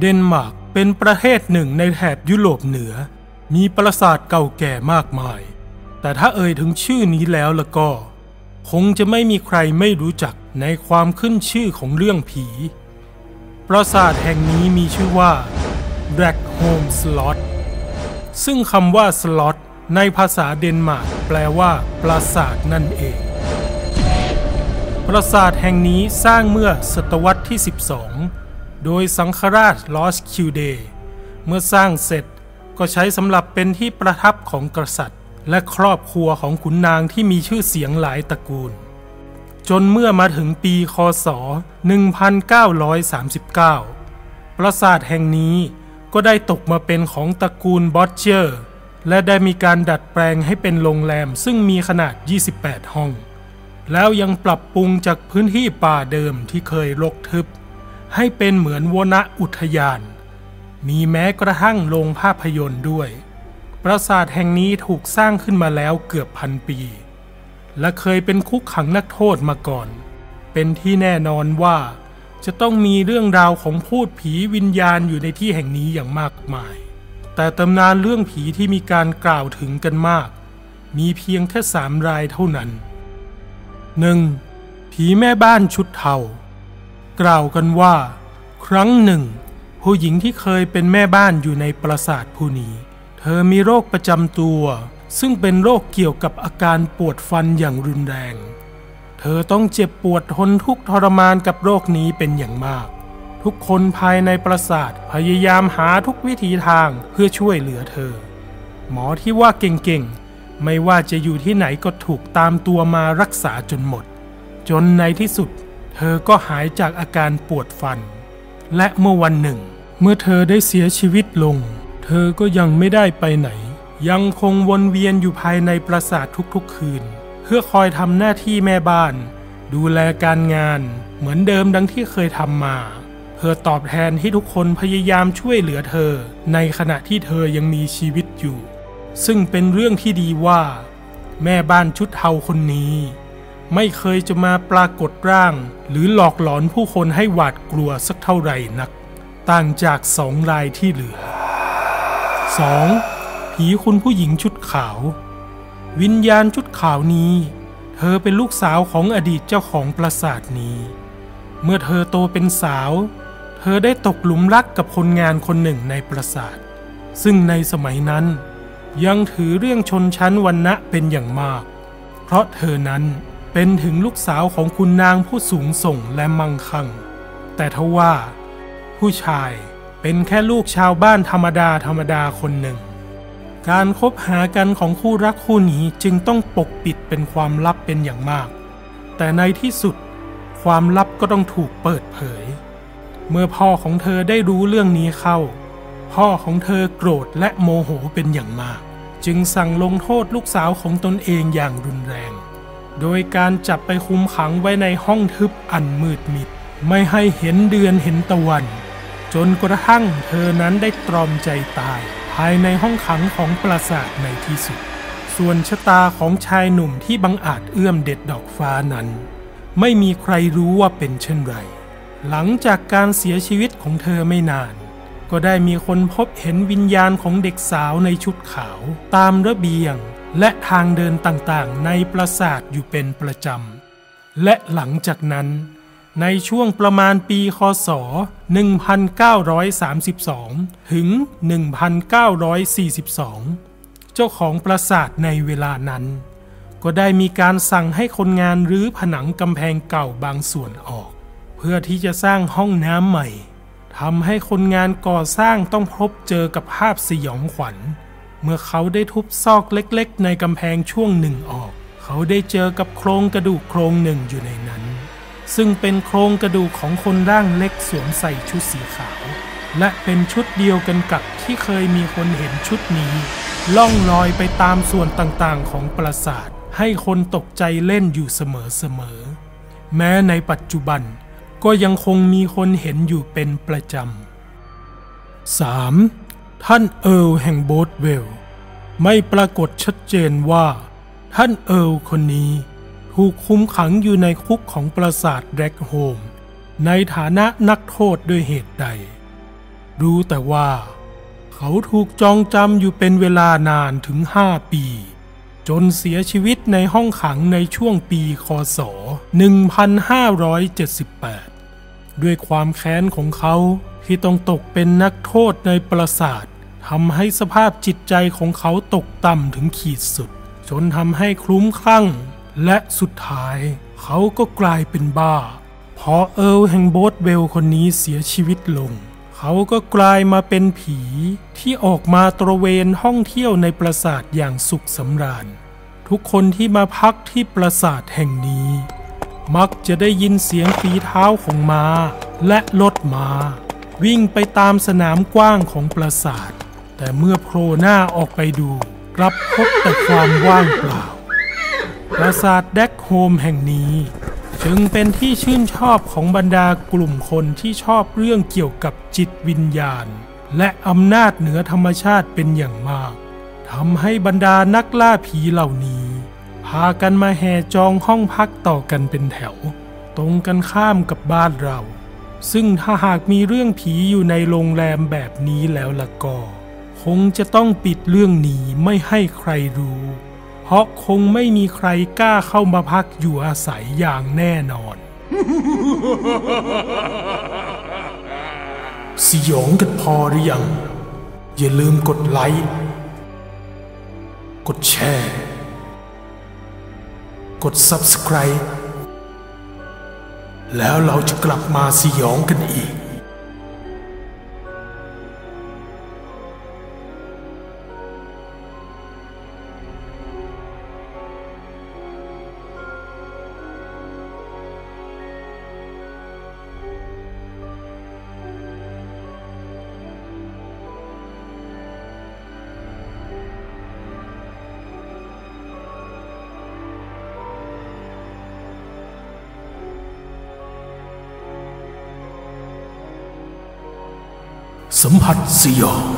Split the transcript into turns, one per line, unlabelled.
เดนมาร์กเป็นประเทศหนึ่งในแถบยุโรปเหนือ มีปราสาทเก่าแก่มากมาย แต่ถ้าเอ่ยถึงชื่อนี้แล้วละก็ คงจะไม่มีใครไม่รู้จักในความขึ้นชื่อของเรื่องผี ปราสาทแห่งนี้มีชื่อว่า Black Home Slot ซึ่งคำว่า slot ในภาษาเดนมาร์กแปลว่า ปราสาทนั่นเอง ปราสาทแห่งนี้สร้างเมื่อศตวรรษที่ 12 โดยสังฆราชลอสคิวเดเมื่อสร้างเสร็จก็ใช้สำหรับเป็นที่ประทับของกษัตริย์ และครอบครัวของขุนนางที่มีชื่อเสียงหลายตระกูล จนเมื่อมาถึงปีคศ 1939 ปราสาทแห่งนี้ก็ได้ตกมาเป็นของตระกูลบอตเจอร์ และได้มีการดัดแปลงให้เป็นโรงแรมซึ่งมีขนาด 28 ห้อง แล้วยังปรับปรุงจากพื้นที่ป่าเดิมที่เคยรกทึบ ให้เป็นเหมือนวนอุทยาน มีแม้กระทั่งโรงภาพยนตร์ด้วย ปราสาทแห่งนี้ถูกสร้างขึ้นมาแล้วเกือบพันปี และเคยเป็นคุกขังนักโทษมาก่อน เป็นที่แน่นอนว่า จะต้องมีเรื่องราวของพูดผีวิญญาณอยู่ในที่แห่งนี้อย่างมากมาย แต่ตำนานเรื่องผีที่มีการกล่าวถึงกันมาก มีเพียงแค่สามรายเท่านั้น 1. ผีแม่บ้านชุดเทา กล่าวกันว่า ครั้งหนึ่ง ผู้หญิงที่เคยเป็นแม่บ้านอยู่ในปราสาทผู้นี้ เธอมีโรคประจำตัว ซึ่งเป็นโรคเกี่ยวกับอาการปวดฟันอย่างรุนแรง เธอต้องเจ็บปวดทนทุกทรมานกับโรคนี้เป็นอย่างมาก ทุกคนภายในปราสาทพยายามหาทุกวิถีทางเพื่อช่วยเหลือเธอ หมอที่ว่าเก่งๆ ไม่ว่าจะอยู่ที่ไหนก็ถูกตามตัวมารักษาจนหมด จนในที่สุด เธอก็หายจากอาการปวดฟัน และเมื่อวันหนึ่ง เมื่อเธอได้เสียชีวิตลง เธอก็ยังไม่ได้ไปไหน ยังคงวนเวียนอยู่ภายในปราสาททุกๆคืน เพื่อคอยทำหน้าที่แม่บ้าน ดูแลการงาน เหมือนเดิมดังที่เคยทำมาเพื่อตอบแทนที่ทุกคนพยายามช่วยเหลือเธอ ในขณะที่เธอยังมีชีวิตอยู่ ซึ่งเป็นเรื่องที่ดีว่า แม่บ้านชุดเทาคนนี้ ไม่เคยจะมาปรากฏร่าง หรือหลอกหลอนผู้คนให้หวาดกลัวสักเท่าไหร่นัก ต่างจากสองรายที่เหลือ 2. ผีคุณผู้หญิงชุดขาว วิญญาณชุดขาวนี้ เธอเป็นลูกสาวของอดีตเจ้าของปราสาทนี้ เมื่อเธอโตเป็นสาว เธอได้ตกหลุมรักกับคนงานคนหนึ่งในปราสาท ซึ่งในสมัยนั้นยังถือเรื่องชนชั้นวรรณะเป็นอย่างมาก เพราะเธอนั้น เป็นถึงลูกสาวของคุณนางผู้สูงส่งและมั่งคั่ง แต่ทว่า ผู้ชายเป็นแค่ลูกชาวบ้านธรรมดาธรรมดาคนหนึ่ง การคบหากันของคู่รักคู่นี้จึงต้องปกปิดเป็นความลับเป็นอย่างมาก แต่ในที่สุดความลับก็ต้องถูกเปิดเผย เมื่อพ่อของเธอได้รู้เรื่องนี้เข้า พ่อของเธอโกรธและโมโหเป็นอย่างมาก จึงสั่งลงโทษลูกสาวของตนเองอย่างรุนแรง โดยการจับไปคุมขังไว้ในห้องทึบอันมืดมิด ไม่ให้เห็นเดือนเห็นตะวัน จนกระทั่งเธอนั้นได้ตรอมใจตาย ภายในห้องขังของปราสาทในที่สุด ส่วนชะตาของชายหนุ่มที่บังอาจเอื้อมเด็ดดอกฟ้านั้น ไม่มีใครรู้ว่าเป็นเช่นไร หลังจากการเสียชีวิตของเธอไม่นาน ก็ได้มีคนพบเห็นวิญญาณของเด็กสาวในชุดขาว ตามระเบียง และทางเดินต่างๆ ในปราสาทอยู่เป็นประจำ และหลังจากนั้น ในช่วงประมาณปีคศ 1932 ถึง 1942 เจ้าของปราสาทในเวลานั้น ก็ได้มีการสั่งให้คนงานรื้อผนังกำแพงเก่าบางส่วนออก เพื่อที่จะสร้างห้องน้ำใหม่ทำให้คนงานก่อสร้างต้องพบเจอกับภาพสยองขวัญ เมื่อเขาได้ทุบซอกเล็กๆ ในกำแพงช่วงหนึ่งออก เขาได้เจอกับโครงกระดูกโครงหนึ่งอยู่ในนั้น ซึ่งเป็นโครงกระดูกของคนร่างเล็กสวมใส่ชุดสีขาว และเป็นชุดเดียวกันกับที่เคยมีคนเห็นชุดนี้ ล่องลอยไปตามส่วนต่างๆของปราสาทให้คนตกใจเล่นอยู่เสมอๆ แม้ในปัจจุบันก็ยังคงมีคนเห็นอยู่เป็นประจำ 3. ท่านเอิร์ลแห่งโบสเวล ไม่ปรากฏชัดเจนว่า ท่านเอิร์ลคนนี้ ถูกคุมขังอยู่ในคุกของปราสาทแดกโฮม ในฐานะนักโทษด้วยเหตุใด รู้แต่ว่า เขาถูกจองจำอยู่เป็นเวลานานถึงห้าปี จนเสียชีวิตในห้องขังในช่วงปีคศ 1578 ด้วยความแค้นของเขาที่ต้องตกเป็นนักโทษในปราสาท ทำให้สภาพจิตใจของเขาตกต่ำถึงขีดสุด จนทำให้คลุ้มคลั่ง และสุดท้ายเขาก็กลายเป็นบ้า พอเอิร์ลแห่งโบสเวลคนนี้เสียชีวิตลง เขาก็กลายมาเป็นผีที่ออกมาตระเวนท่องเที่ยวในปราสาทอย่างสุขสำราญ ทุกคนที่มาพักที่ปราสาทแห่งนี้ มักจะได้ยินเสียงฝีเท้าของม้าและรถม้าวิ่งไปตามสนามกว้างของปราสาท แต่เมื่อโผล่หน้าออกไปดู กลับพบแต่ความว่างเปล่า ปราสาทแดกโฮมแห่งนี้ จึงเป็นที่ชื่นชอบของบรรดากลุ่มคนที่ชอบเรื่องเกี่ยวกับจิตวิญญาณ และอำนาจเหนือธรรมชาติเป็นอย่างมากทำให้บรรดานักล่าผีเหล่านี้ พากันมาแห่จองห้องพักต่อกันเป็นแถว ตรงกันข้ามกับบ้านเรา ซึ่งถ้าหากมีเรื่องผีอยู่ในโรงแรมแบบนี้แล้วละก็ คงจะต้องปิดเรื่องนี้ไม่ให้ใครรู้ เพราะคงไม่มีใครกล้าเข้ามาพักอยู่อาศัยอย่างแน่นอน สยองกันพอหรือยัง อย่าลืมกดไลค์ กดแชร์ กด Subscribe แล้วเราจะกลับมาสยองกันอีก สัมผัสสยอง